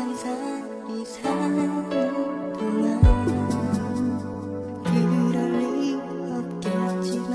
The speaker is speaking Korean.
상상이 사는 동안 그럴 리 없겠지만